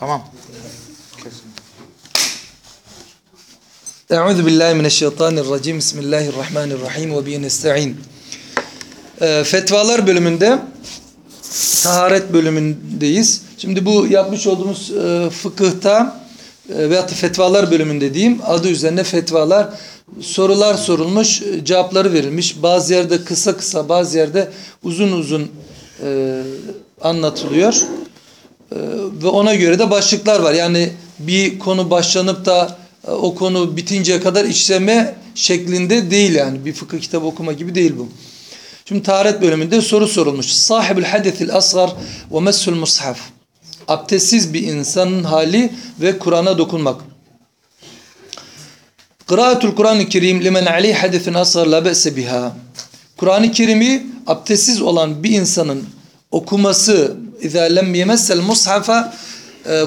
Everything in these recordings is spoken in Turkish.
Tamam. Kesin. Euzu billahi mineşşeytanirracim. Bismillahirrahmanirrahim ve bihi nestaîn. Ee, Fetvalar bölümünde taharet bölümündeyiz. Şimdi bu yapmış olduğumuz e, fıkıhta e, veyahut fetvalar bölümünde diyeyim. Adı üzerine fetvalar. Sorular sorulmuş, e, cevapları verilmiş. Bazı yerde kısa kısa, bazı yerde uzun uzun e, anlatılıyor. E, ve ona göre de başlıklar var. Yani bir konu başlanıp da e, o konu bitinceye kadar işleme şeklinde değil yani. Bir fıkıh kitabı okuma gibi değil bu. Şimdi taharet bölümünde soru sorulmuş. Sahibül hadesil asgar ve messul mushaf. Abdestsiz bir insanın hali ve Kur'an'a dokunmak. Kıraatul Kur'an-ı Kerim limen aleyh hadesin asgar la be'se biha. Kur'an-ı Kerim'i abdestsiz olan bir insanın okuması اِذَا لَمْ يَمَسَّ الْمُصْحَفَ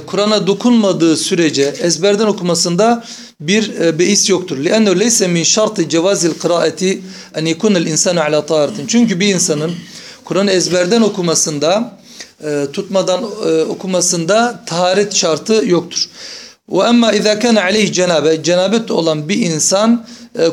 Kur'an'a dokunmadığı sürece ezberden okumasında bir e, beis yoktur. لِأَنَّهُ لَيْسَ مِنْ شَرْطِ جَوَازِ الْقِرَاءَةِ اَنْ يَكُنَ الْاِنْسَانُ عَلَى طَارَةٍ Çünkü bir insanın Kur'an'ı ezberden okumasında, e, tutmadan e, okumasında taharet şartı yoktur. وَاَمَّا اِذَا كَانَ عَلَيْهِ cenabet Cenabet olan bir insan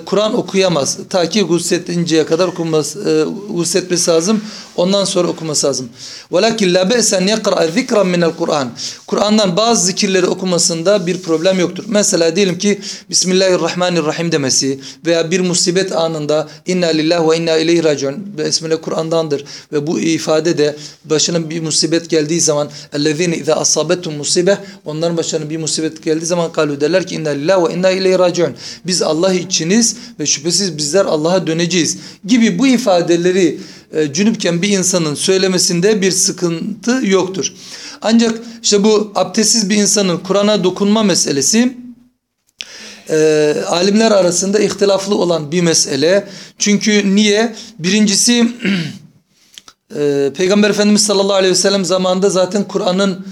Kur'an okuyamaz. Ta ki gusletinceye kadar okunması, gusletmesi lazım. Ondan sonra okuması lazım. وَلَكِنْ لَا بَأْسَنْ يَقْرَأَ ذِكْرًا مِنَ الْقُرْآنِ Kur'an'dan bazı zikirleri okumasında bir problem yoktur. Mesela diyelim ki Bismillahirrahmanirrahim demesi veya bir musibet anında inna lillahi ve inna ileyhi raciun Besmele Kur'an'dandır ve bu ifade de başına bir musibet geldiği zaman اَلَّذ۪ينَ اِذَا أَصَابَتُمْ musibe onların başına bir musibet geldiği zaman kalu derler ki inna lillahi ve inna ileyhi raciun Biz Allah içiniz ve şüphesiz bizler Allah'a döneceğiz gibi bu ifadeleri e, cünüpken bir insanın söylemesinde bir sıkıntı yoktur. Ancak işte bu abdestsiz bir insanın Kur'an'a dokunma meselesi e, alimler arasında ihtilaflı olan bir mesele. Çünkü niye? Birincisi e, Peygamber Efendimiz sallallahu aleyhi ve sellem zamanında zaten Kur'an'ın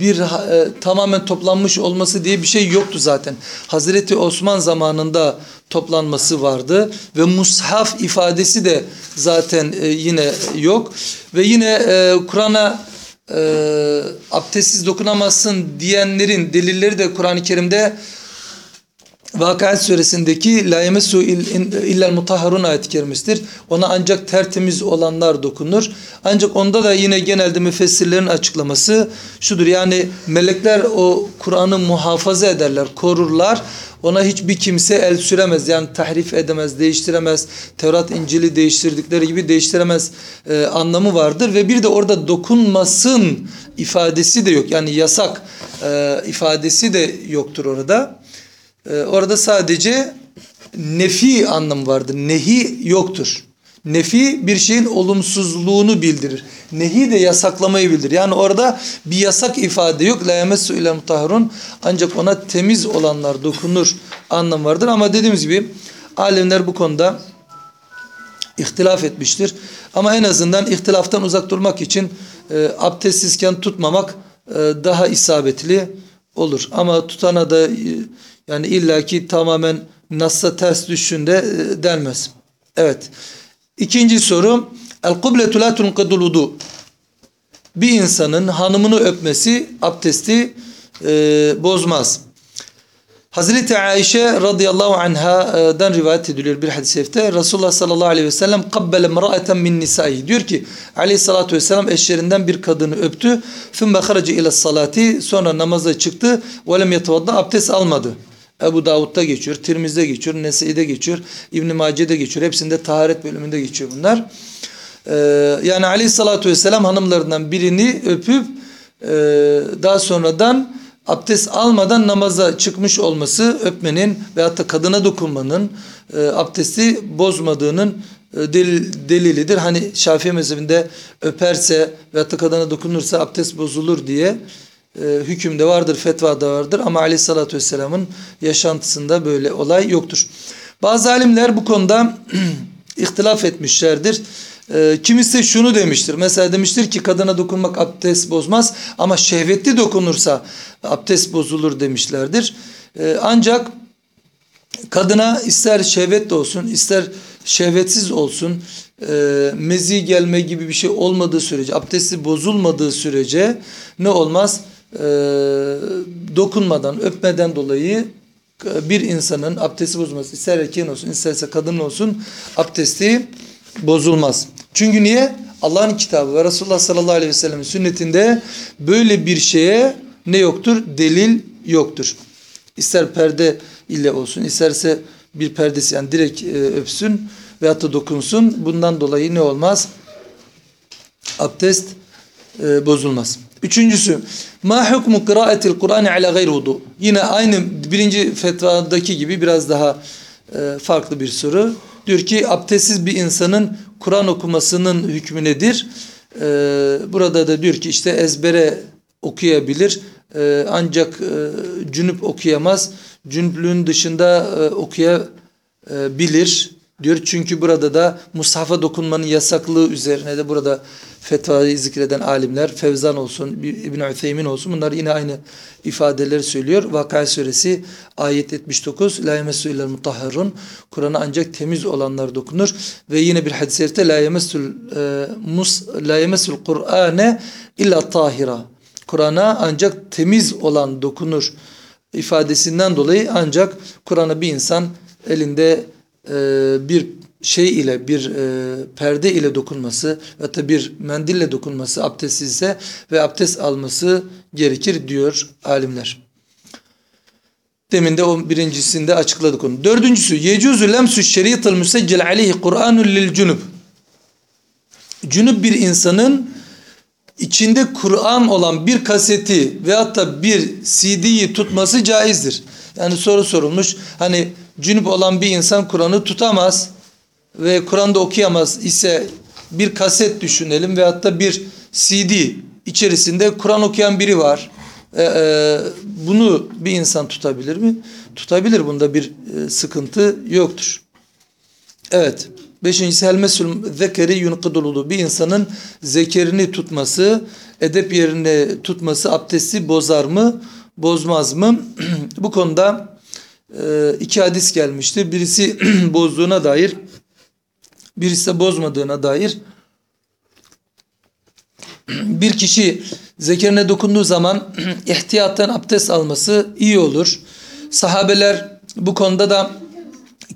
bir e, tamamen toplanmış olması diye bir şey yoktu zaten. Hazreti Osman zamanında toplanması vardı ve mushaf ifadesi de zaten e, yine yok ve yine Kur'an'a abdestsiz dokunamazsın diyenlerin delilleri de Kur'an-ı Kerim'de Vakıat suresindeki la yemesu illel mutahharun ayet-i kerimesidir. Ona ancak tertemiz olanlar dokunur. Ancak onda da yine genelde müfessirlerin açıklaması şudur. Yani melekler o Kur'an'ı muhafaza ederler, korurlar. Ona hiçbir kimse el süremez. Yani tahrif edemez, değiştiremez. Tevrat, İncil'i değiştirdikleri gibi değiştiremez e, anlamı vardır. Ve bir de orada dokunmasın ifadesi de yok. Yani yasak e, ifadesi de yoktur orada. Ee, orada sadece nefi anlamı vardır. Nehi yoktur. Nefi bir şeyin olumsuzluğunu bildirir. Nehi de yasaklamayı bildirir. Yani orada bir yasak ifade yok. La yemessu ile mutahharun. Ancak ona temiz olanlar dokunur anlam vardır. Ama dediğimiz gibi alimler bu konuda ihtilaf etmiştir. Ama en azından ihtilaftan uzak durmak için e, abdestsizken tutmamak e, daha isabetli olur. Ama tutana da e, yani illaki tamamen Nas'a ters düşünde e, denmez. Evet. İkinci soru. El-kubletu la tunqidul vudu. Bir insanın hanımını öpmesi abdesti e, bozmaz. Hazreti Ayşe radıyallahu anha'dan rivayet ediliyor bir hadis-i şerifte. Resulullah sallallahu aleyhi ve sellem kabbele mra'eten min nisai. Diyor ki aleyhissalatü vesselam eşlerinden bir kadını öptü. Fümme harace ile salati. Sonra namaza çıktı. Ve lem yetevadda abdest almadı. Ebu Davud'da geçiyor, Tirmiz'de geçiyor, Nese'de geçiyor, İbn-i Mace'de geçiyor. Hepsinde taharet bölümünde geçiyor bunlar. Ee, yani aleyhissalatü vesselam hanımlarından birini öpüp e, daha sonradan abdest almadan namaza çıkmış olması öpmenin veyahut da kadına dokunmanın e, abdesti bozmadığının e, delil, delilidir. Hani Şafii mezhebinde öperse veyahut da kadına dokunursa abdest bozulur diye e, hükümde vardır, fetvada vardır ama aleyhissalatü vesselamın yaşantısında böyle olay yoktur. Bazı alimler bu konuda ihtilaf etmişlerdir. E, kimisi şunu demiştir. Mesela demiştir ki kadına dokunmak abdest bozmaz ama şehvetli dokunursa abdest bozulur demişlerdir. E, ancak kadına ister şehvetli olsun ister şehvetsiz olsun e, mezi gelme gibi bir şey olmadığı sürece abdesti bozulmadığı sürece ne olmaz? E, dokunmadan, öpmeden dolayı e, bir insanın abdesti bozulmaz. İster erkeğin olsun, isterse kadın olsun abdesti bozulmaz. Çünkü niye? Allah'ın kitabı ve Resulullah sallallahu aleyhi ve sellem'in sünnetinde böyle bir şeye ne yoktur? Delil yoktur. İster perde ile olsun, isterse bir perdesi yani direkt e, öpsün veyahut da dokunsun. Bundan dolayı ne olmaz? Abdest e, bozulmaz. Üçüncüsü, ma hukmu kıraatil Kur'an ala gayri vudu. Yine aynı birinci fetvadaki gibi biraz daha e, farklı bir soru. Diyor ki abdestsiz bir insanın Kur'an okumasının hükmü nedir? E, burada da diyor ki işte ezbere okuyabilir e, ancak e, cünüp okuyamaz. Cünüplüğün dışında e, okuyabilir diyor. Çünkü burada da mushafa dokunmanın yasaklığı üzerine de burada fetvayı zikreden alimler Fevzan olsun, İbn Ütheymin olsun bunlar yine aynı ifadeleri söylüyor. Vakıa suresi ayet 79 La yemessu illel mutahharun Kur'an'a ancak temiz olanlar dokunur ve yine bir hadis-i şerifte La yemessul e, mus la yemessul Kur'ane illa tahira Kur'an'a ancak temiz olan dokunur ifadesinden dolayı ancak Kur'an'a bir insan elinde e, bir şey ile bir e, perde ile dokunması ve da bir mendille dokunması abdestsizse ve abdest alması gerekir diyor alimler. Demin de o birincisinde açıkladık onu. Dördüncüsü yecuzu lemsü şeriatel müseccel aleyhi Kur'anun lil cunub. Cünüp bir insanın içinde Kur'an olan bir kaseti veyahut da bir CD'yi tutması caizdir. Yani soru sorulmuş. Hani cünüp olan bir insan Kur'an'ı tutamaz ve Kur'an'da okuyamaz ise bir kaset düşünelim veyahut da bir CD içerisinde Kur'an okuyan biri var. Ee, e, bunu bir insan tutabilir mi? Tutabilir. Bunda bir e, sıkıntı yoktur. Evet. Beşincisi helmesul zekeri yunqiduludu. Bir insanın zekerini tutması, edep yerine tutması abdesti bozar mı, bozmaz mı? Bu konuda iki hadis gelmişti. Birisi bozduğuna dair, birisi de bozmadığına dair. Bir kişi zekerine dokunduğu zaman ihtiyattan abdest alması iyi olur. Sahabeler bu konuda da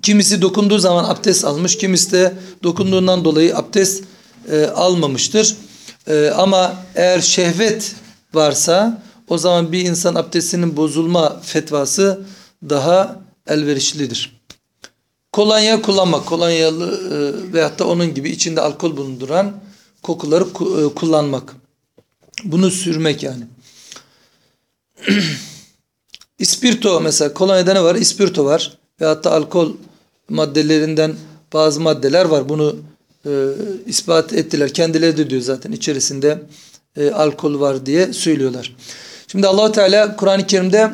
kimisi dokunduğu zaman abdest almış, kimisi de dokunduğundan dolayı abdest e, almamıştır. E, ama eğer şehvet varsa o zaman bir insan abdestinin bozulma fetvası daha elverişlidir. Kolonya kullanmak, kolonyalı e, veyahut da onun gibi içinde alkol bulunduran kokuları e, kullanmak. Bunu sürmek yani. İspirto mesela kolonyada ne var? İspirto var. Veyahut da alkol maddelerinden bazı maddeler var. Bunu e, ispat ettiler. Kendileri de diyor zaten içerisinde e, alkol var diye söylüyorlar. Şimdi allah Teala Kur'an-ı Kerim'de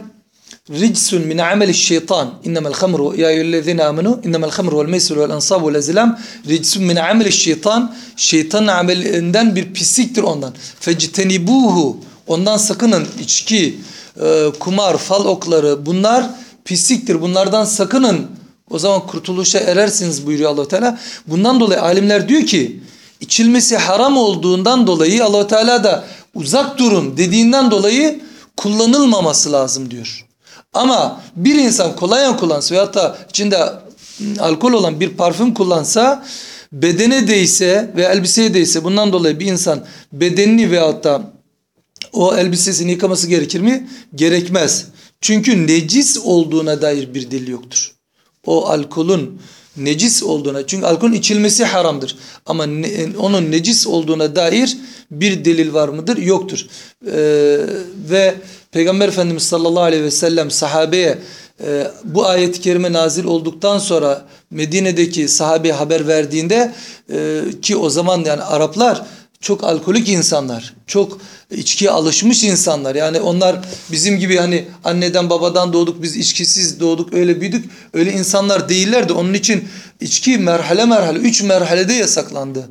ricsun min ameli şeytan innemel hamru ya eyyühellezine amenu innemel hamru vel meysir vel ansabu vel ezlam ricsun min ameli şeytan şeytanın amelinden bir pisliktir ondan. Fectenibuhu ondan sakının. İçki e, kumar fal okları bunlar pisliktir. Bunlardan sakının. O zaman kurtuluşa erersiniz buyuruyor allah Teala. Bundan dolayı alimler diyor ki içilmesi haram olduğundan dolayı allah Teala da uzak durun dediğinden dolayı kullanılmaması lazım diyor. Ama bir insan kolonya kullansa veyahut da içinde alkol olan bir parfüm kullansa bedene değse ve elbiseye değse bundan dolayı bir insan bedenini veyahut da o elbisesini yıkaması gerekir mi? Gerekmez. Çünkü necis olduğuna dair bir delil yoktur o alkolün necis olduğuna çünkü alkolün içilmesi haramdır ama ne, onun necis olduğuna dair bir delil var mıdır? Yoktur. Ee, ve Peygamber Efendimiz sallallahu aleyhi ve sellem sahabeye e, bu ayet-i kerime nazil olduktan sonra Medine'deki sahabeye haber verdiğinde e, ki o zaman yani Araplar çok alkolik insanlar, çok içkiye alışmış insanlar. Yani onlar bizim gibi hani anneden babadan doğduk biz içkisiz doğduk öyle büyüdük. Öyle insanlar değillerdi. Onun için içki merhale merhale üç merhalede yasaklandı.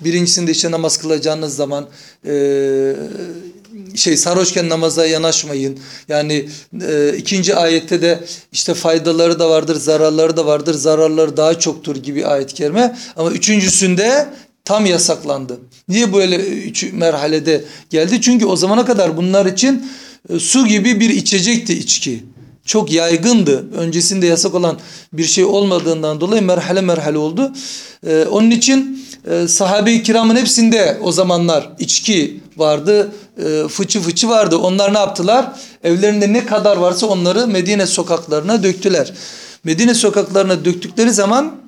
Birincisinde işte namaz kılacağınız zaman e, şey sarhoşken namaza yanaşmayın. Yani e, ikinci ayette de işte faydaları da vardır, zararları da vardır. Zararları daha çoktur gibi ayet-i kerime. Ama üçüncüsünde tam yasaklandı. Niye böyle üç merhalede geldi? Çünkü o zamana kadar bunlar için e, su gibi bir içecekti içki. Çok yaygındı. Öncesinde yasak olan bir şey olmadığından dolayı merhale merhale oldu. Ee, onun için e, sahabe-i kiramın hepsinde o zamanlar içki vardı, e, fıçı fıçı vardı. Onlar ne yaptılar? Evlerinde ne kadar varsa onları Medine sokaklarına döktüler. Medine sokaklarına döktükleri zaman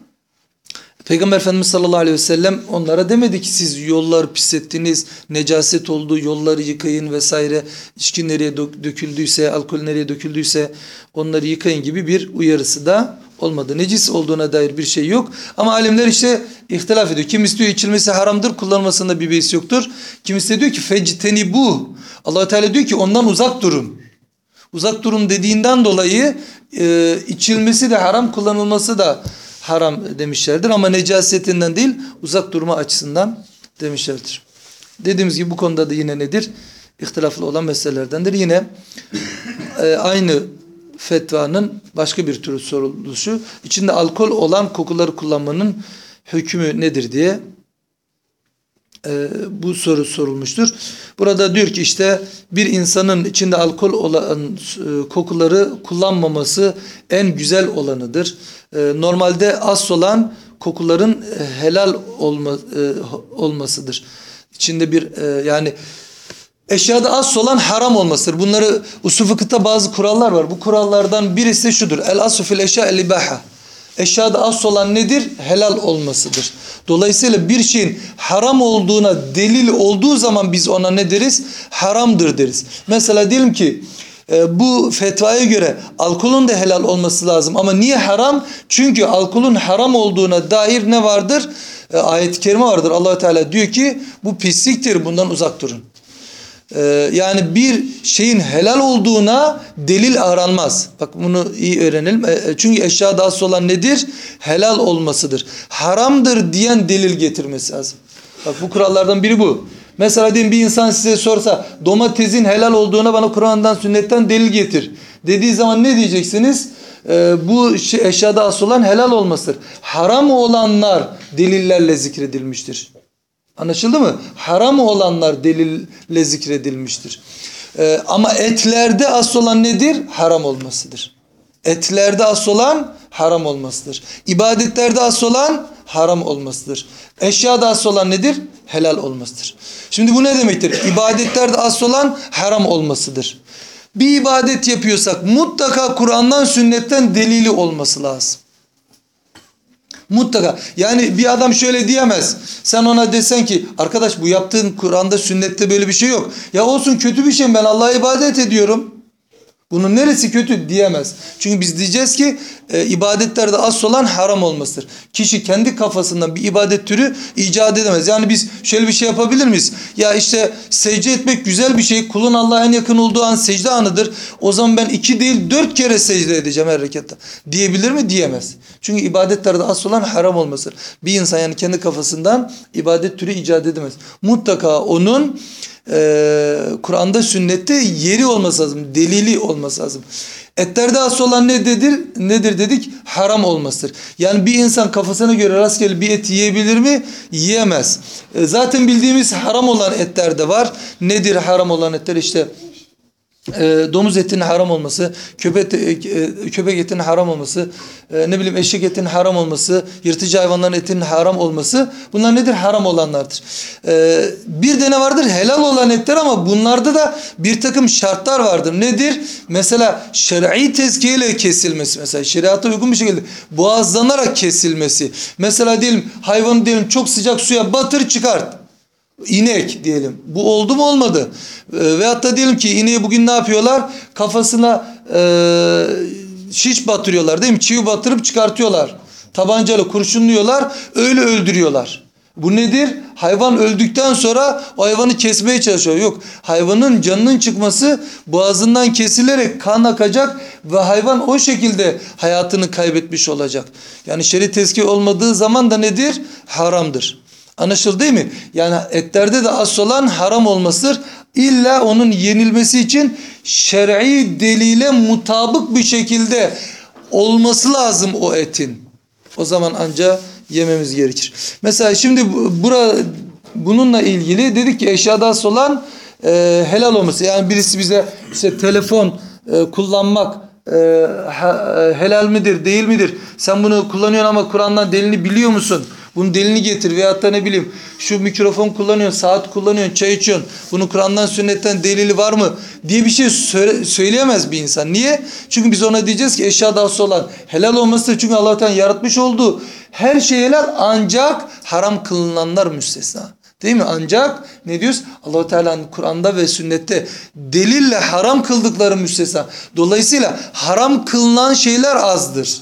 Peygamber Efendimiz sallallahu aleyhi ve sellem onlara demedi ki siz yolları pislettiniz, necaset oldu, yolları yıkayın vesaire. İçki nereye dök- döküldüyse, alkol nereye döküldüyse onları yıkayın gibi bir uyarısı da olmadı. Necis olduğuna dair bir şey yok. Ama alimler işte ihtilaf ediyor. Kimisi diyor içilmesi haramdır, kullanmasında bir beis yoktur. Kimisi de diyor ki fecteni bu. allah Teala diyor ki ondan uzak durun. Uzak durun dediğinden dolayı e, içilmesi de haram, kullanılması da demişlerdir. Ama necasetinden değil, uzak durma açısından demişlerdir. Dediğimiz gibi bu konuda da yine nedir? İhtilaflı olan meselelerdendir. Yine e, aynı fetvanın başka bir türü soruluşu, içinde alkol olan kokuları kullanmanın hükmü nedir diye e, bu soru sorulmuştur. Burada diyor ki işte bir insanın içinde alkol olan e, kokuları kullanmaması en güzel olanıdır. E, normalde as olan kokuların e, helal olma, e, olmasıdır. İçinde bir e, yani eşyada as olan haram olmasıdır. Bunları usul fıkıhta bazı kurallar var. Bu kurallardan birisi şudur. El asu eşya el ibaha. Eşyada asıl olan nedir? Helal olmasıdır. Dolayısıyla bir şeyin haram olduğuna delil olduğu zaman biz ona ne deriz? Haramdır deriz. Mesela diyelim ki e, bu fetvaya göre alkolün de helal olması lazım. Ama niye haram? Çünkü alkolün haram olduğuna dair ne vardır? E, Ayet-i kerime vardır. allah Teala diyor ki bu pisliktir bundan uzak durun. Ee, yani bir şeyin helal olduğuna delil aranmaz. Bak bunu iyi öğrenelim. E, e, çünkü eşyada asıl olan nedir? Helal olmasıdır. Haramdır diyen delil getirmesi lazım. Bak bu kurallardan biri bu. Mesela diyelim bir insan size sorsa domatesin helal olduğuna bana Kur'an'dan sünnetten delil getir. Dediği zaman ne diyeceksiniz? Ee, bu şey, eşyada asıl olan helal olmasıdır. Haram olanlar delillerle zikredilmiştir. Anlaşıldı mı? Haram olanlar delille zikredilmiştir. Ee, ama etlerde asıl olan nedir? Haram olmasıdır. Etlerde asıl olan haram olmasıdır. İbadetlerde asıl olan haram olmasıdır. Eşyada asıl olan nedir? Helal olmasıdır. Şimdi bu ne demektir? İbadetlerde asıl olan haram olmasıdır. Bir ibadet yapıyorsak mutlaka Kur'an'dan sünnetten delili olması lazım. Mutlaka. Yani bir adam şöyle diyemez. Sen ona desen ki arkadaş bu yaptığın Kur'an'da sünnette böyle bir şey yok. Ya olsun kötü bir şey ben Allah'a ibadet ediyorum. Bunun neresi kötü diyemez. Çünkü biz diyeceğiz ki e, ibadetlerde asıl olan haram olmasıdır. Kişi kendi kafasından bir ibadet türü icat edemez. Yani biz şöyle bir şey yapabilir miyiz? Ya işte secde etmek güzel bir şey. Kulun Allah'a en yakın olduğu an secde anıdır. O zaman ben iki değil dört kere secde edeceğim her rekatta. Diyebilir mi? Diyemez. Çünkü ibadetlerde asıl olan haram olmasıdır. Bir insan yani kendi kafasından ibadet türü icat edemez. Mutlaka onun e, Kur'an'da sünnette yeri olması lazım. Delili olması lazım. Etlerde asıl olan nedir? Nedir dedik? Haram olmasıdır. Yani bir insan kafasına göre rastgele bir et yiyebilir mi? Yiyemez. E, zaten bildiğimiz haram olan etler de var. Nedir haram olan etler? İşte e, domuz etinin haram olması, köpek, e, köpek etinin haram olması, e, ne bileyim eşek etinin haram olması, yırtıcı hayvanların etinin haram olması bunlar nedir? Haram olanlardır. E, bir de ne vardır? Helal olan etler ama bunlarda da bir takım şartlar vardır. Nedir? Mesela şer'i tezkiyeyle kesilmesi. Mesela şeriata uygun bir şekilde boğazlanarak kesilmesi. Mesela diyelim hayvanı diyelim çok sıcak suya batır çıkart. İnek diyelim. Bu oldu mu olmadı. E, veyahut da diyelim ki ineği bugün ne yapıyorlar? Kafasına e, şiş batırıyorlar değil mi? Çivi batırıp çıkartıyorlar. Tabancayla kurşunluyorlar. Öyle öldürüyorlar. Bu nedir? Hayvan öldükten sonra o hayvanı kesmeye çalışıyor. Yok hayvanın canının çıkması boğazından kesilerek kan akacak ve hayvan o şekilde hayatını kaybetmiş olacak. Yani şer'i tezki olmadığı zaman da nedir? Haramdır. Anlaşıldı değil mi? Yani etlerde de asıl olan haram olmasıdır. İlla onun yenilmesi için şer'i delile mutabık bir şekilde olması lazım o etin. O zaman ancak yememiz gerekir. Mesela şimdi bu- bura bununla ilgili dedik ki eşyada asıl olan e, helal olması. Yani birisi bize işte telefon e, kullanmak e, e, helal midir değil midir? Sen bunu kullanıyorsun ama Kur'an'dan delini biliyor musun? Bunun delini getir veyahut da ne bileyim şu mikrofon kullanıyorsun, saat kullanıyorsun, çay içiyorsun. Bunun Kur'an'dan sünnetten delili var mı? diye bir şey söyle- söyleyemez bir insan. Niye? Çünkü biz ona diyeceğiz ki eşyada asıl olan helal olmasıdır. Çünkü Allah Teala yaratmış olduğu her şey helal ancak haram kılınanlar müstesna. Değil mi? Ancak ne diyoruz? Allahu Teala'nın Kur'an'da ve sünnette delille haram kıldıkları müstesna. Dolayısıyla haram kılınan şeyler azdır.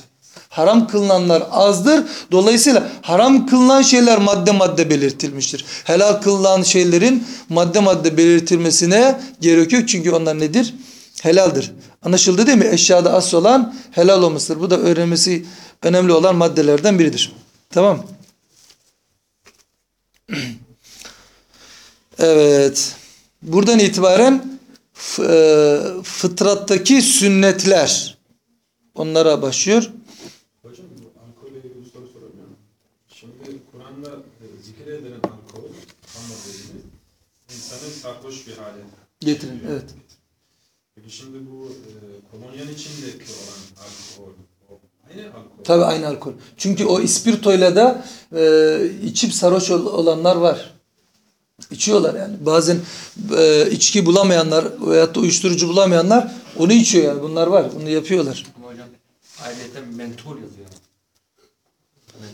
Haram kılınanlar azdır. Dolayısıyla haram kılınan şeyler madde madde belirtilmiştir. Helal kılınan şeylerin madde madde belirtilmesine gerek yok. Çünkü onlar nedir? Helaldir. Anlaşıldı değil mi? Eşyada asıl olan helal olmasıdır. Bu da öğrenmesi önemli olan maddelerden biridir. Tamam? Evet. Buradan itibaren e, fıtrattaki sünnetler onlara başlıyor. Hocam bu alkolle ilgili bir soru sorabilir miyim? Şimdi Kur'an'da e, zikredilen alkol, kan maddesi, insanı sarhoş bir hale. Getirin. Evet. Peki şimdi bu e, kolonyanın içindeki olan alkol, o aynı alkol. Tabii aynı alkol. Çünkü o ispirtoyla da e, içip sarhoş ol- olanlar var. İçiyorlar yani. Bazen e, içki bulamayanlar veyahut da uyuşturucu bulamayanlar onu içiyor yani. Bunlar var. Bunu yapıyorlar. Ama hocam ayrıca mentol yazıyor.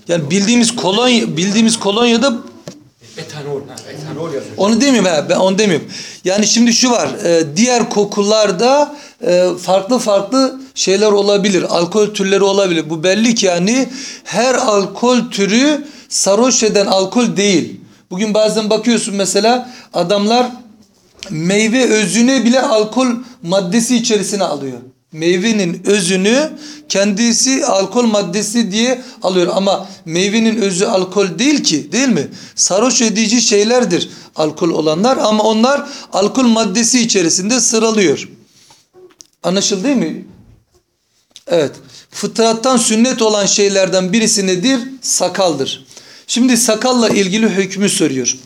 Yani bildiğimiz kolonya bildiğimiz kolonyada Onu demiyorum ha, ben onu demiyorum. Yani şimdi şu var, e, diğer kokularda e, farklı farklı şeyler olabilir, alkol türleri olabilir. Bu belli ki yani her alkol türü sarhoş eden alkol değil. Bugün bazen bakıyorsun mesela adamlar meyve özüne bile alkol maddesi içerisine alıyor. Meyvenin özünü kendisi alkol maddesi diye alıyor ama meyvenin özü alkol değil ki değil mi? Sarhoş edici şeylerdir alkol olanlar ama onlar alkol maddesi içerisinde sıralıyor. Anlaşıldı değil mi? Evet. Fıtrattan sünnet olan şeylerden birisi nedir? Sakaldır. Şimdi sakalla ilgili hükmü soruyor.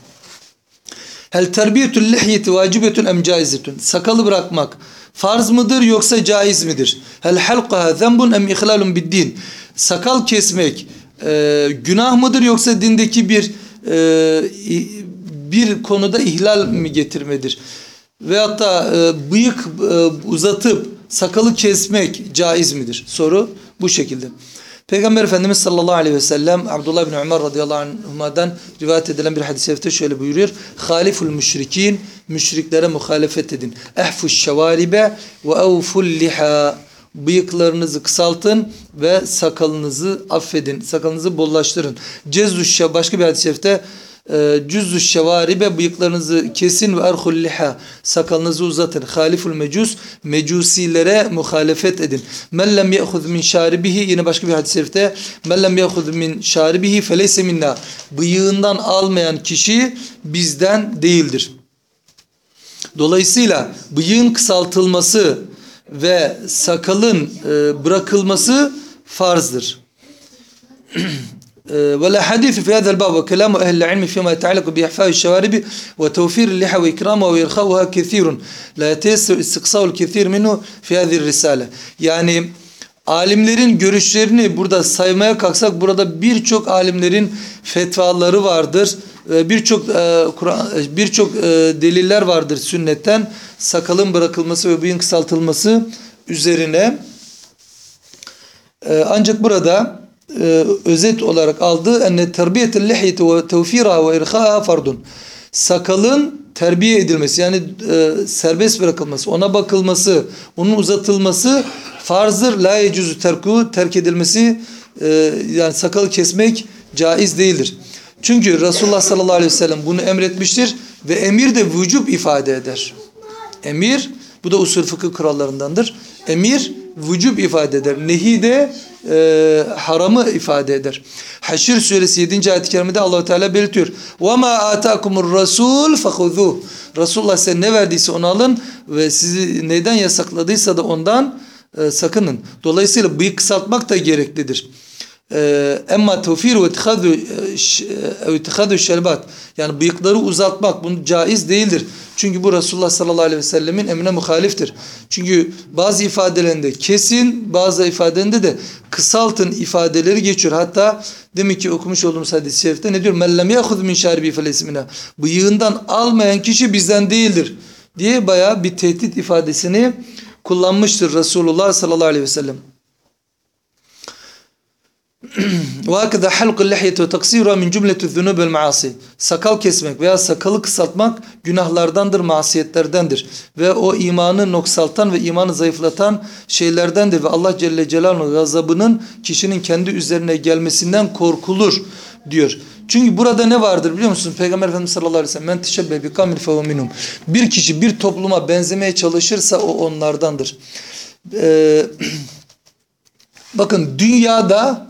Hel terbiyetul lihyeti vacibetun em? Sakalı bırakmak farz mıdır yoksa caiz midir? Hel halqaha zenbun em ihlalun biddin? Sakal kesmek e, günah mıdır yoksa dindeki bir e, bir konuda ihlal mi getirmedir? Veyahut da e, bıyık e, uzatıp sakalı kesmek caiz midir? Soru bu şekilde. Peygamber Efendimiz sallallahu aleyhi ve sellem Abdullah bin Ömer radıyallahu anhuma'dan rivayet edilen bir hadis-i şerifte şöyle buyuruyor. Haliful müşrikin, müşriklere muhalefet edin. Ehfuş şevaribe ve evful liha. Bıyıklarınızı kısaltın ve sakalınızı affedin. Sakalınızı bollaştırın. Cezzuş başka bir hadis-i şerifte cüzzü şevaribe bıyıklarınızı kesin ve erhul liha sakalınızı uzatın. Haliful mecus mecusilere muhalefet edin. Men lem ye'hud min şaribihi yine başka bir hadis-i şerifte men lem ye'hud min şaribihi feleyse minna bıyığından almayan kişi bizden değildir. Dolayısıyla bıyığın kısaltılması ve sakalın e, bırakılması farzdır. ولا حديث في هذا الباب وكلام أهل العلم فيما يتعلق بإحفاء الشوارب وتوفير اللحى وإكرامها وإرخاؤها كثير لا يتيسر استقصاء الكثير منه في هذه الرسالة يعني alimlerin görüşlerini burada saymaya kalksak burada birçok alimlerin fetvaları vardır. Ee, Birçok e, Kur'an birçok e, deliller vardır sünnetten sakalın bırakılması ve bıyığın kısaltılması üzerine. Ee, Ancak burada e, özet olarak aldığı enne terbiyetel lihyeti ve tevfira ve irhaha fardun. Sakalın terbiye edilmesi yani e, serbest bırakılması, ona bakılması, onun uzatılması farzdır. La yecuzu terku terk edilmesi e, yani sakalı kesmek caiz değildir. Çünkü Resulullah sallallahu aleyhi ve sellem bunu emretmiştir ve emir de vücub ifade eder. Emir bu da usul fıkıh kurallarındandır. Emir vücub ifade eder. Nehi de e, haramı ifade eder. Haşr suresi 7. ayet-i kerimede Allahu Teala belirtiyor. Ma atakumur rasul fehuzuh. Resulullah size ne verdiyse onu alın ve sizi neden yasakladıysa da ondan e, sakının. Dolayısıyla bıyık kısaltmak da gereklidir. Ee, Emma tevfir ve ittihadu e, şerbat yani bıyıkları uzatmak bunu caiz değildir. Çünkü bu Resulullah sallallahu aleyhi ve sellemin emrine muhaliftir. Çünkü bazı ifadelerinde kesin bazı ifadelerinde de kısaltın ifadeleri geçiyor. Hatta demek ki okumuş olduğumuz hadis-i şerifte ne diyor? Mellem yahud min şaribi felesmina. Bıyığından almayan kişi bizden değildir diye bayağı bir tehdit ifadesini kullanmıştır Resulullah sallallahu aleyhi ve sellem. وَاَكَذَا حَلْقُ اللَّحْيَةِ وَتَقْسِيرُهَا مِنْ جُمْلَةُ الذُّنُوبِ الْمَعَاصِي Sakal kesmek veya sakalı kısaltmak günahlardandır, masiyetlerdendir. Ve o imanı noksaltan ve imanı zayıflatan şeylerdendir. Ve Allah Celle Celaluhu'nun gazabının kişinin kendi üzerine gelmesinden korkulur diyor. Çünkü burada ne vardır biliyor musun? Peygamber Efendimiz sallallahu aleyhi ve sellem men teşebbe bi kavmin fehuve minhum. Bir kişi bir topluma benzemeye çalışırsa o onlardandır. Ee, bakın dünyada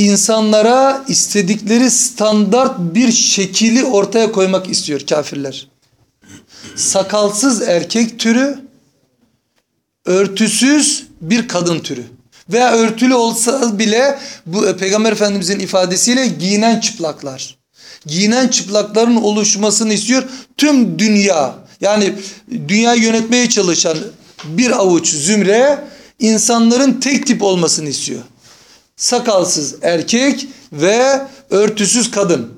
insanlara istedikleri standart bir şekili ortaya koymak istiyor kafirler. Sakalsız erkek türü, örtüsüz bir kadın türü. Veya örtülü olsa bile bu e, Peygamber Efendimizin ifadesiyle giyinen çıplaklar. Giyinen çıplakların oluşmasını istiyor tüm dünya. Yani dünya yönetmeye çalışan bir avuç zümre insanların tek tip olmasını istiyor sakalsız erkek ve örtüsüz kadın.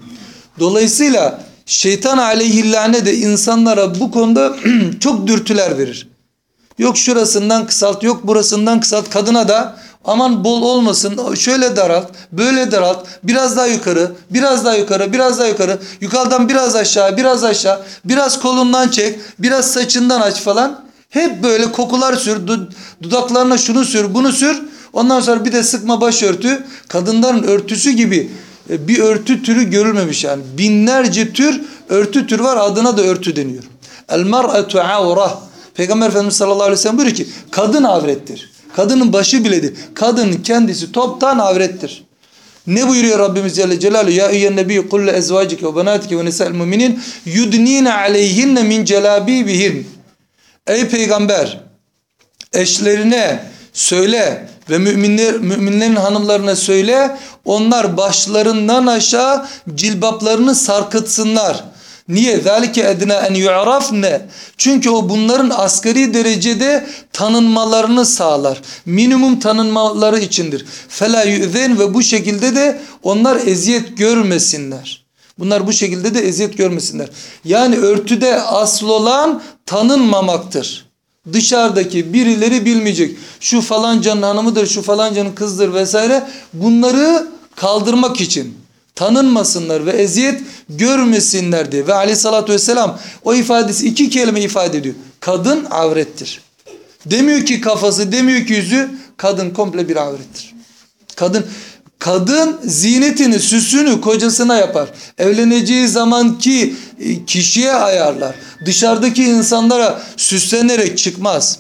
Dolayısıyla şeytan aleyhillâne de insanlara bu konuda çok dürtüler verir. Yok şurasından kısalt, yok burasından kısalt. Kadına da aman bol olmasın, şöyle daralt, böyle daralt, biraz daha yukarı, biraz daha yukarı, biraz daha yukarı, yukarıdan biraz aşağı, biraz aşağı, biraz kolundan çek, biraz saçından aç falan. Hep böyle kokular sür, du- dudaklarına şunu sür, bunu sür. Ondan sonra bir de sıkma başörtü, kadınların örtüsü gibi e, bir örtü türü görülmemiş yani. Binlerce tür örtü tür var adına da örtü deniyor. El mar'atu avra. Peygamber Efendimiz sallallahu aleyhi ve sellem buyuruyor ki kadın avrettir. Kadının başı biledir. Kadının kendisi toptan avrettir. Ne buyuruyor Rabbimiz Celle Celaluhu? Ya eyyühen nebiyyü kulle ezvacike ve benatike ve nisa'il müminin yudnine aleyhinne min celabibihin. Ey peygamber eşlerine söyle ve müminler, müminlerin hanımlarına söyle onlar başlarından aşağı cilbaplarını sarkıtsınlar. Niye? Zalike edna en yu'rafne. Çünkü o bunların asgari derecede tanınmalarını sağlar. Minimum tanınmaları içindir. Fela yu'zen ve bu şekilde de onlar eziyet görmesinler. Bunlar bu şekilde de eziyet görmesinler. Yani örtüde asıl olan tanınmamaktır. Dışarıdaki birileri bilmeyecek. Şu falancanın hanımıdır, şu falancanın kızdır vesaire. Bunları kaldırmak için tanınmasınlar ve eziyet görmesinler diye. Ve aleyhissalatü vesselam o ifadesi iki kelime ifade ediyor. Kadın avrettir. Demiyor ki kafası, demiyor ki yüzü. Kadın komple bir avrettir. Kadın kadın zinetini, süsünü kocasına yapar. Evleneceği zamanki e, kişiye ayarlar. Dışarıdaki insanlara süslenerek çıkmaz.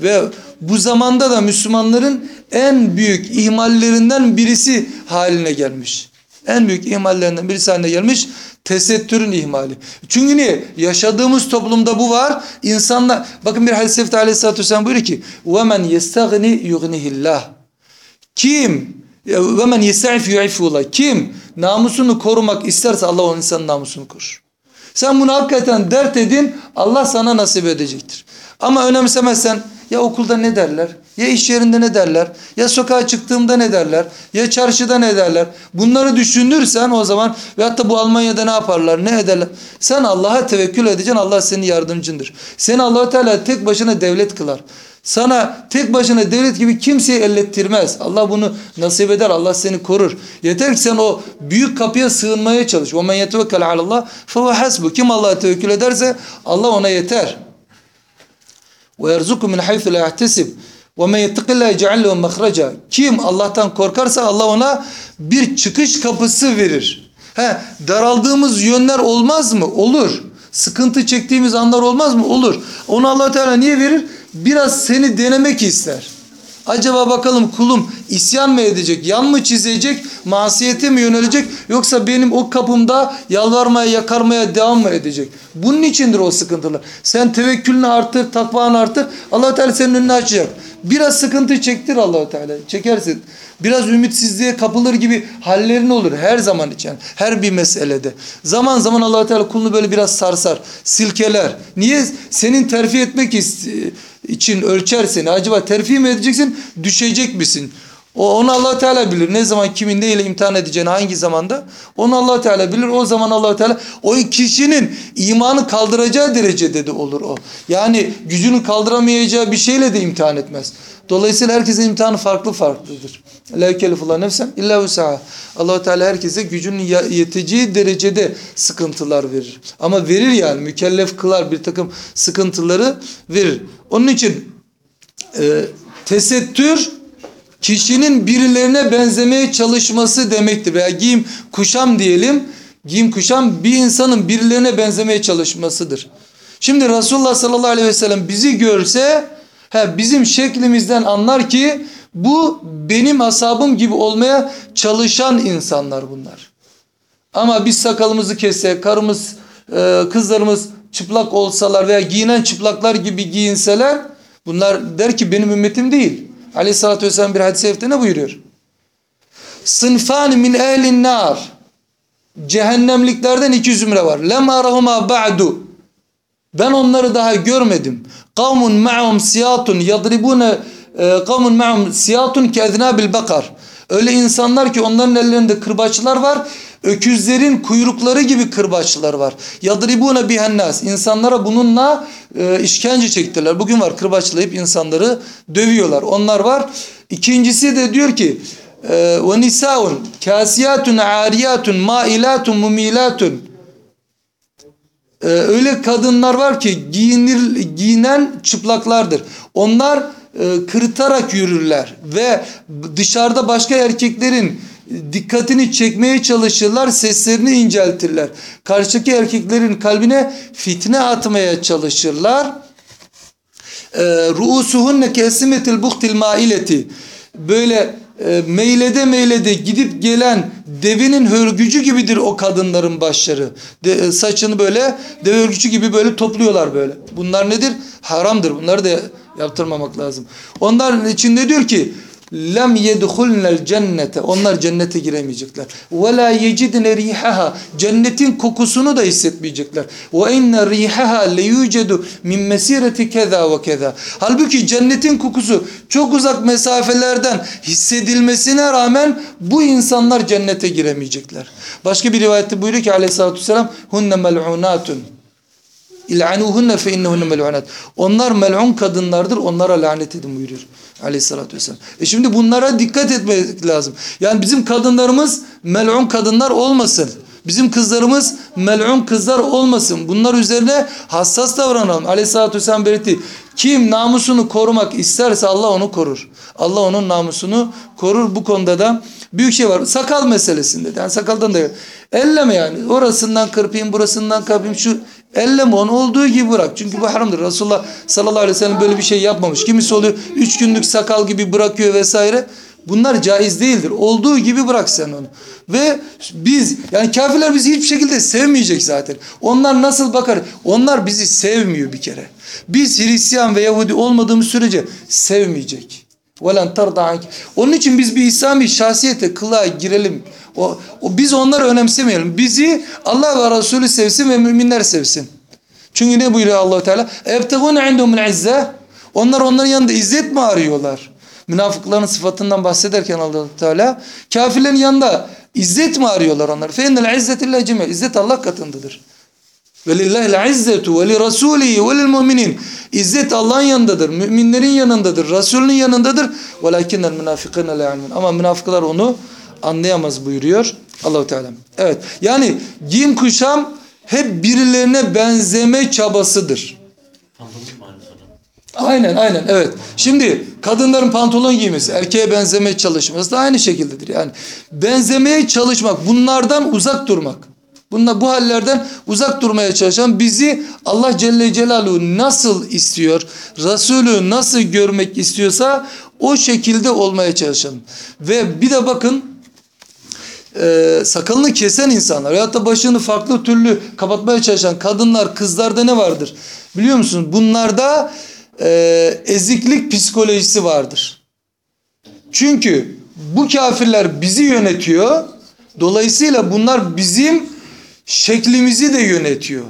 Ve bu zamanda da Müslümanların en büyük ihmallerinden birisi haline gelmiş. En büyük ihmallerinden birisi haline gelmiş tesettürün ihmali. Çünkü niye? Yaşadığımız toplumda bu var. İnsanlar bakın bir hadis-i şerifte aleyhissalatü vesselam buyuruyor ki وَمَنْ يَسْتَغْنِ يُغْنِهِ اللّٰهِ Kim ve men yesta'if yu'ifullah. Kim namusunu korumak isterse Allah onun insanın namusunu korur. Sen bunu hakikaten dert edin Allah sana nasip edecektir. Ama önemsemezsen ya okulda ne derler? Ya iş yerinde ne derler? Ya sokağa çıktığımda ne derler? Ya çarşıda ne derler? Bunları düşünürsen o zaman ve hatta bu Almanya'da ne yaparlar? Ne ederler? Sen Allah'a tevekkül edeceksin. Allah senin yardımcındır. Seni allah Teala tek başına devlet kılar. Sana tek başına devlet gibi kimseyi ellettirmez. Allah bunu nasip eder. Allah seni korur. Yeter ki sen o büyük kapıya sığınmaya çalış. وَمَنْ يَتَوَكَّلْ عَلَى اللّٰهِ فَهُوَ حَسْبُ Kim Allah'a tevekkül ederse Allah ona yeter. وَيَرْزُقُ مِنْ حَيْثُ لَا يَحْتَسِبْ وَمَنْ يَتَّقِ اللّٰهِ يَجْعَلْ لَهُ مَخْرَجًا Kim Allah'tan korkarsa Allah ona bir çıkış kapısı verir. He, daraldığımız yönler olmaz mı? Olur. Sıkıntı çektiğimiz anlar olmaz mı? Olur. Onu allah Teala niye verir? Biraz seni denemek ister. Acaba bakalım kulum isyan mı edecek, yan mı çizecek, masiyete mi yönelecek yoksa benim o kapımda yalvarmaya, yakarmaya devam mı edecek? Bunun içindir o sıkıntılar. Sen tevekkülünü artır, takvanı artır. allah Teala senin önünü açacak. Biraz sıkıntı çektir allah Teala. Çekersin. Biraz ümitsizliğe kapılır gibi hallerin olur her zaman için. Her bir meselede. Zaman zaman allah Teala kulunu böyle biraz sarsar, silkeler. Niye? Senin terfi etmek ist- için ölçer seni. Acaba terfi mi edeceksin, düşecek misin? O onu Allah Teala bilir. Ne zaman kimin neyle imtihan edeceğini hangi zamanda? Onu Allah Teala bilir. O zaman Allah Teala o kişinin imanı kaldıracağı derecede de olur o. Yani gücünün kaldıramayacağı bir şeyle de imtihan etmez. Dolayısıyla herkesin imtihanı farklı farklıdır. La yükellifullah illa vus'aha. Allah Teala herkese gücünün yeteceği derecede sıkıntılar verir. Ama verir yani mükellef kılar bir takım sıkıntıları verir. Onun için e, tesettür kişinin birilerine benzemeye çalışması demektir. Veya giyim kuşam diyelim. Giyim kuşam bir insanın birilerine benzemeye çalışmasıdır. Şimdi Resulullah sallallahu aleyhi ve sellem bizi görse he, bizim şeklimizden anlar ki bu benim asabım gibi olmaya çalışan insanlar bunlar. Ama biz sakalımızı kesse, karımız, e, kızlarımız çıplak olsalar veya giyinen çıplaklar gibi giyinseler bunlar der ki benim ümmetim değil. Aleyhissalatü vesselam bir hadis-i şerifte ne buyuruyor? Sınfan min ehlin nar. Cehennemliklerden iki zümre var. Lem arahuma ba'du. Ben onları daha görmedim. Kavmun ma'hum siyatun yadribune e, kavmun ma'hum siyatun keznabil bakar. Öyle insanlar ki onların ellerinde kırbaçlar var. Öküzlerin kuyrukları gibi kırbaçlar var. Yadribune bihennas. İnsanlara bununla e, işkence çektiler. Bugün var kırbaçlayıp insanları dövüyorlar. Onlar var. İkincisi de diyor ki e, ve nisaun kasiyatun ariyatun mailatun mumilatun ee, öyle kadınlar var ki giyinir, giyinen çıplaklardır. Onlar e, kırıtarak yürürler ve dışarıda başka erkeklerin dikkatini çekmeye çalışırlar, seslerini inceltirler. Karşıdaki erkeklerin kalbine fitne atmaya çalışırlar. Ee, Ruusuhunne kesimetil buhtil maileti. Böyle e, meylede meylede gidip gelen devenin hörgücü gibidir o kadınların başları. De, e, saçını böyle deve hörgücü gibi böyle topluyorlar böyle. Bunlar nedir? Haramdır. Bunları da yaptırmamak lazım. Onların içinde diyor ki lem yedhulnel cennete onlar cennete giremeyecekler. Ve la yecidne rihaha cennetin kokusunu da hissetmeyecekler. Ve inne rihaha le yucedu min mesireti keza ve keza. Halbuki cennetin kokusu çok uzak mesafelerden hissedilmesine rağmen bu insanlar cennete giremeyecekler. Başka bir rivayette buyuruyor ki aleyhissalatü vesselam hunne mel'unatun. İl'anuhunne fe innehunne mel'unat. Onlar mel'un kadınlardır. Onlara lanet edin buyuruyor aleyhissalatü vesselam. E şimdi bunlara dikkat etmek lazım. Yani bizim kadınlarımız mel'un kadınlar olmasın. Bizim kızlarımız mel'un kızlar olmasın. Bunlar üzerine hassas davranalım. Aleyhissalatü vesselam belirtti. Kim namusunu korumak isterse Allah onu korur. Allah onun namusunu korur. Bu konuda da büyük şey var. Sakal meselesinde. Yani sakaldan da elleme yani. Orasından kırpayım, burasından kırpayım. Şu Elleme onu olduğu gibi bırak. Çünkü bu haramdır. Resulullah sallallahu aleyhi ve sellem böyle bir şey yapmamış. Kimisi oluyor üç günlük sakal gibi bırakıyor vesaire. Bunlar caiz değildir. Olduğu gibi bırak sen onu. Ve biz yani kafirler bizi hiçbir şekilde sevmeyecek zaten. Onlar nasıl bakar? Onlar bizi sevmiyor bir kere. Biz Hristiyan ve Yahudi olmadığımız sürece sevmeyecek. Velen tardank. Onun için biz bir İslami şahsiyete kılığa girelim. O, o biz onları önemsemeyelim. Bizi Allah ve Resulü sevsin ve müminler sevsin. Çünkü ne buyuruyor Allahu Teala? Ebtegun indumul izze. Onlar onların yanında izzet mi arıyorlar? Münafıkların sıfatından bahsederken Allah Teala kafirlerin yanında izzet mi arıyorlar onlar? Fe innel izzetillah cemil. İzzet Allah katındadır. Ve lillahil izzetu ve li rasulihi ve lil müminin. İzzet Allah'ın yanındadır. Müminlerin yanındadır. Resulünün yanındadır. Velakinnel münafikine la Ama münafıklar onu anlayamaz buyuruyor Allahu Teala. Evet. Yani giyim kuşam hep birilerine benzeme çabasıdır. Aynen aynen evet. Şimdi kadınların pantolon giymesi, erkeğe benzemeye çalışması da aynı şekildedir. Yani benzemeye çalışmak, bunlardan uzak durmak. Bunlar bu hallerden uzak durmaya çalışan bizi Allah Celle Celaluhu nasıl istiyor, Resulü nasıl görmek istiyorsa O şekilde olmaya çalışalım. Ve bir de bakın e, sakalını kesen insanlar veyahut da başını farklı türlü kapatmaya çalışan kadınlar, kızlarda ne vardır? Biliyor musunuz? Bunlarda e, eziklik psikolojisi vardır. Çünkü bu kafirler bizi yönetiyor. Dolayısıyla bunlar bizim şeklimizi de yönetiyor.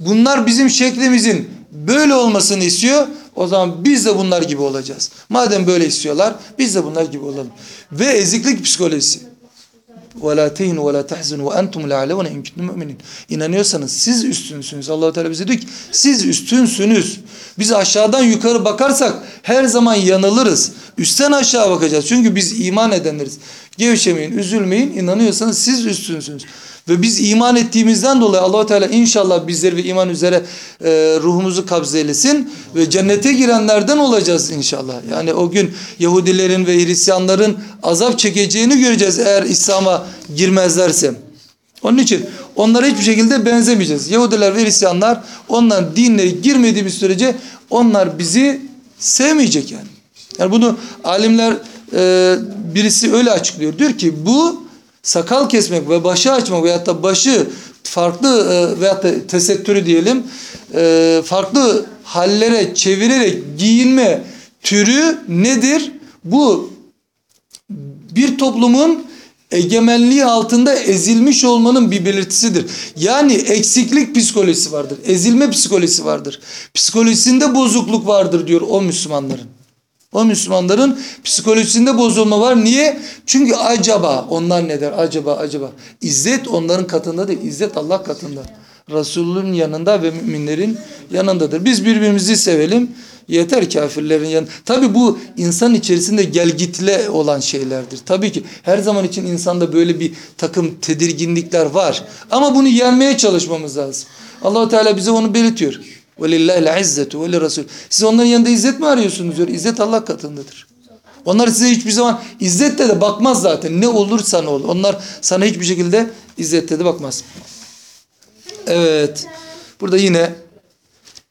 Bunlar bizim şeklimizin böyle olmasını istiyor. O zaman biz de bunlar gibi olacağız. Madem böyle istiyorlar biz de bunlar gibi olalım. Ve eziklik psikolojisi ve la tehinu ve la tahzinu ve entum la'levne in. İnanıyorsanız siz üstünsünüz. Allahu Teala bize diyor ki siz üstünsünüz. Biz aşağıdan yukarı bakarsak her zaman yanılırız. Üstten aşağı bakacağız. Çünkü biz iman edenleriz. Gevşemeyin, üzülmeyin. İnanıyorsanız siz üstünsünüz. Ve biz iman ettiğimizden dolayı allah Teala inşallah bizleri ve iman üzere e, ruhumuzu kabzeylesin. Ve cennete girenlerden olacağız inşallah. Yani o gün Yahudilerin ve Hristiyanların azap çekeceğini göreceğiz eğer İslam'a girmezlerse. Onun için onlara hiçbir şekilde benzemeyeceğiz. Yahudiler ve Hristiyanlar onların dinine girmediğimiz sürece onlar bizi sevmeyecek yani. Yani bunu alimler e, birisi öyle açıklıyor. Diyor ki bu sakal kesmek ve başı açmak veyahut da başı farklı e, veyahut da tesettürü diyelim e, farklı hallere çevirerek giyinme türü nedir? Bu bir toplumun egemenliği altında ezilmiş olmanın bir belirtisidir. Yani eksiklik psikolojisi vardır. Ezilme psikolojisi vardır. Psikolojisinde bozukluk vardır diyor o Müslümanların. O Müslümanların psikolojisinde bozulma var. Niye? Çünkü acaba onlar ne der? Acaba acaba. İzzet onların katında değil. İzzet Allah katında. Resulün yanında ve müminlerin yanındadır. Biz birbirimizi sevelim. Yeter kafirlerin yanında. Tabi bu insan içerisinde gelgitle olan şeylerdir. Tabii ki her zaman için insanda böyle bir takım tedirginlikler var. Ama bunu yenmeye çalışmamız lazım. allah Teala bize onu belirtiyor. Ve lillahil izzetu ve lirrasul. Siz onların yanında izzet mi arıyorsunuz diyor. İzzet Allah katındadır. Onlar size hiçbir zaman izzetle de bakmaz zaten. Ne olursan ol. Onlar sana hiçbir şekilde izzetle de bakmaz. Evet. Burada yine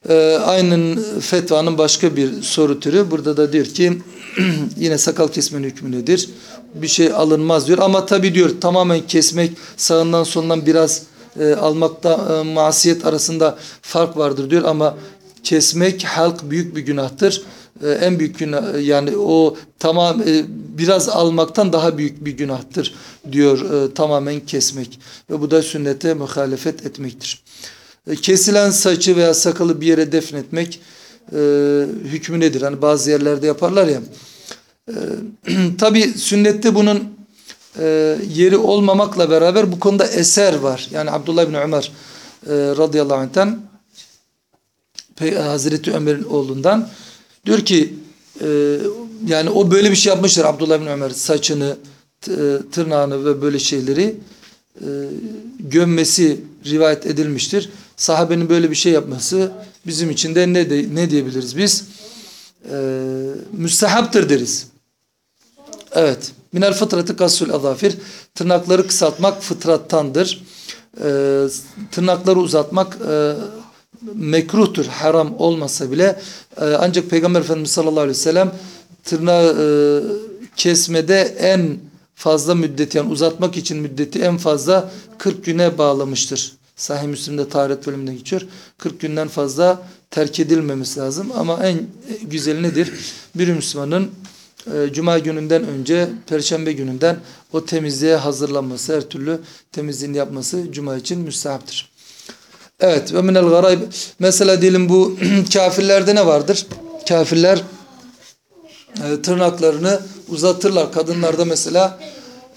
e, aynı fetvanın başka bir soru türü. Burada da diyor ki yine sakal kesmenin hükmü nedir? Bir şey alınmaz diyor. Ama tabii diyor tamamen kesmek sağından solundan biraz e, almakta e, masiyet arasında fark vardır diyor. Ama kesmek halk büyük bir günahtır. E, en büyük günah yani o tamam e, biraz almaktan daha büyük bir günahtır diyor e, tamamen kesmek. Ve bu da sünnete muhalefet etmektir. E, kesilen saçı veya sakalı bir yere defnetmek e, hükmü nedir? Hani bazı yerlerde yaparlar ya. E, Tabi sünnette bunun e, yeri olmamakla beraber bu konuda eser var. Yani Abdullah bin Ömer e, radıyallahu anh'ten Hazreti Ömer'in oğlundan diyor ki e, yani o böyle bir şey yapmıştır Abdullah bin Ömer saçını tırnağını ve böyle şeyleri e, gömmesi rivayet edilmiştir. Sahabenin böyle bir şey yapması bizim için de ne, de, ne diyebiliriz biz? E, müstehaptır deriz. Evet. Minel fıtratı kassul azafir. Tırnakları kısaltmak fıtrattandır. E, tırnakları uzatmak e, mekruhtur. Haram olmasa bile e, ancak Peygamber Efendimiz sallallahu aleyhi ve sellem tırnağı e, kesmede en fazla müddeti yani uzatmak için müddeti en fazla 40 güne bağlamıştır. Sahih Müslim'de taharet bölümünde geçiyor. 40 günden fazla terk edilmemesi lazım. Ama en güzeli nedir? Bir Müslümanın Cuma gününden önce Perşembe gününden o temizliğe hazırlanması, her türlü temizliğini yapması Cuma için müstahaptır. Evet ve minel garayb mesela diyelim bu kafirlerde ne vardır? Kafirler e, tırnaklarını uzatırlar. Kadınlarda mesela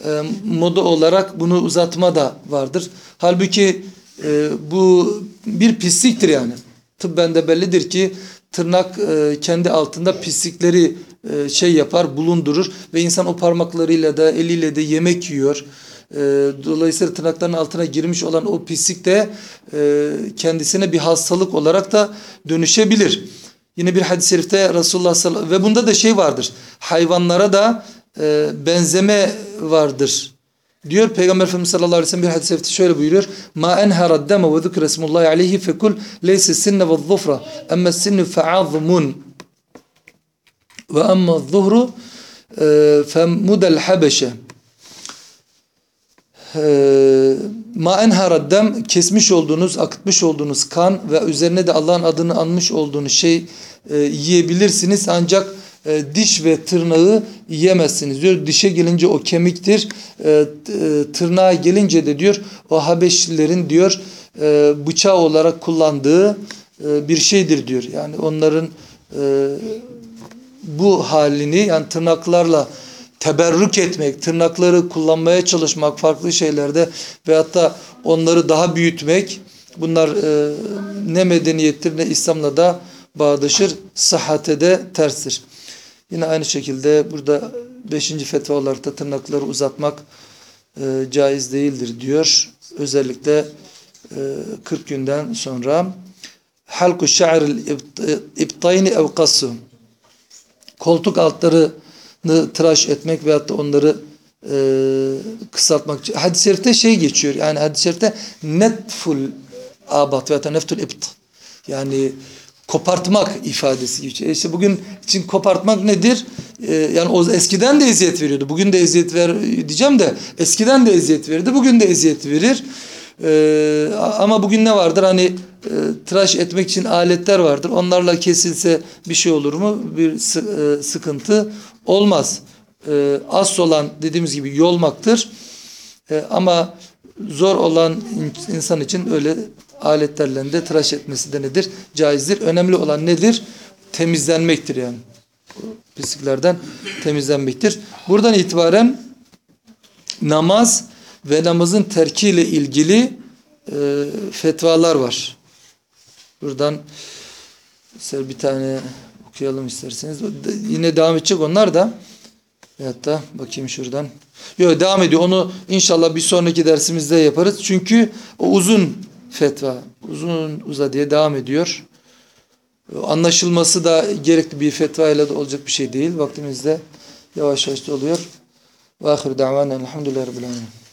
e, moda olarak bunu uzatma da vardır. Halbuki e, bu bir pisliktir yani. Tıbben de bellidir ki tırnak e, kendi altında pislikleri e, şey yapar, bulundurur ve insan o parmaklarıyla da eliyle de yemek yiyor. E, dolayısıyla tırnakların altına girmiş olan o pislik de e, kendisine bir hastalık olarak da dönüşebilir. Yine bir hadis-i şerifte Resulullah sallallahu aleyhi ve bunda da şey vardır. Hayvanlara da e, benzeme vardır. Diyor Peygamber Efendimiz sallallahu aleyhi ve sellem bir hadis-i şerifte şöyle buyuruyor. Ma enherad deme ve zikre ismullahi aleyhi fekul leyse sinne ve zufra emme sinnu fe'azmun. Ve amma zuhru e, femudel habeşe e, ma enharaddem kesmiş olduğunuz, akıtmış olduğunuz kan ve üzerine de Allah'ın adını anmış olduğunuz şey e, yiyebilirsiniz ancak e, diş ve tırnağı yiyemezsiniz diyor. Dişe gelince o kemiktir. E, e, tırnağa gelince de diyor o Habeşlilerin diyor e, bıçağı olarak kullandığı e, bir şeydir diyor. Yani onların e, bu halini yani tırnaklarla teberrük etmek, tırnakları kullanmaya çalışmak farklı şeylerde veyahut da onları daha büyütmek bunlar e, ne medeniyettir ne İslam'la da bağdaşır, sıhhate de terstir. Yine aynı şekilde burada 5. fetva olarak da tırnakları uzatmak e, caiz değildir diyor. Özellikle e, 40 günden sonra halku şa'ril ibtayni ev kassu koltuk altlarını tıraş etmek veyahut da onları e, kısaltmak. Hadis-i şerifte şey geçiyor. Yani hadis-i şerifte netful abat veyahut da neftul ibt. Yani kopartmak ifadesi geçiyor. İşte bugün için kopartmak nedir? E, yani o eskiden de eziyet veriyordu. Bugün de eziyet ver diyeceğim de eskiden de eziyet verirdi. Bugün de eziyet verir. Ee, ama bugün ne vardır? Hani e, tıraş etmek için aletler vardır. Onlarla kesilse bir şey olur mu? Bir e, sıkıntı olmaz. Ee, asıl olan dediğimiz gibi yolmaktır. Ee, ama zor olan in- insan için öyle aletlerle de tıraş etmesi de nedir? Caizdir. Önemli olan nedir? Temizlenmektir yani. Pisliklerden temizlenmektir. Buradan itibaren namaz ve namazın terkiyle ilgili e, fetvalar var. Buradan mesela bir tane okuyalım isterseniz. Yine devam edecek onlar da. Veyahut da bakayım şuradan. Yok devam ediyor. Onu inşallah bir sonraki dersimizde yaparız. Çünkü o uzun fetva. Uzun uzadıya devam ediyor. Anlaşılması da gerekli bir fetva ile de olacak bir şey değil. Vaktimizde yavaş yavaş da oluyor. Ve ahir davana elhamdülillahi rabbil alemin.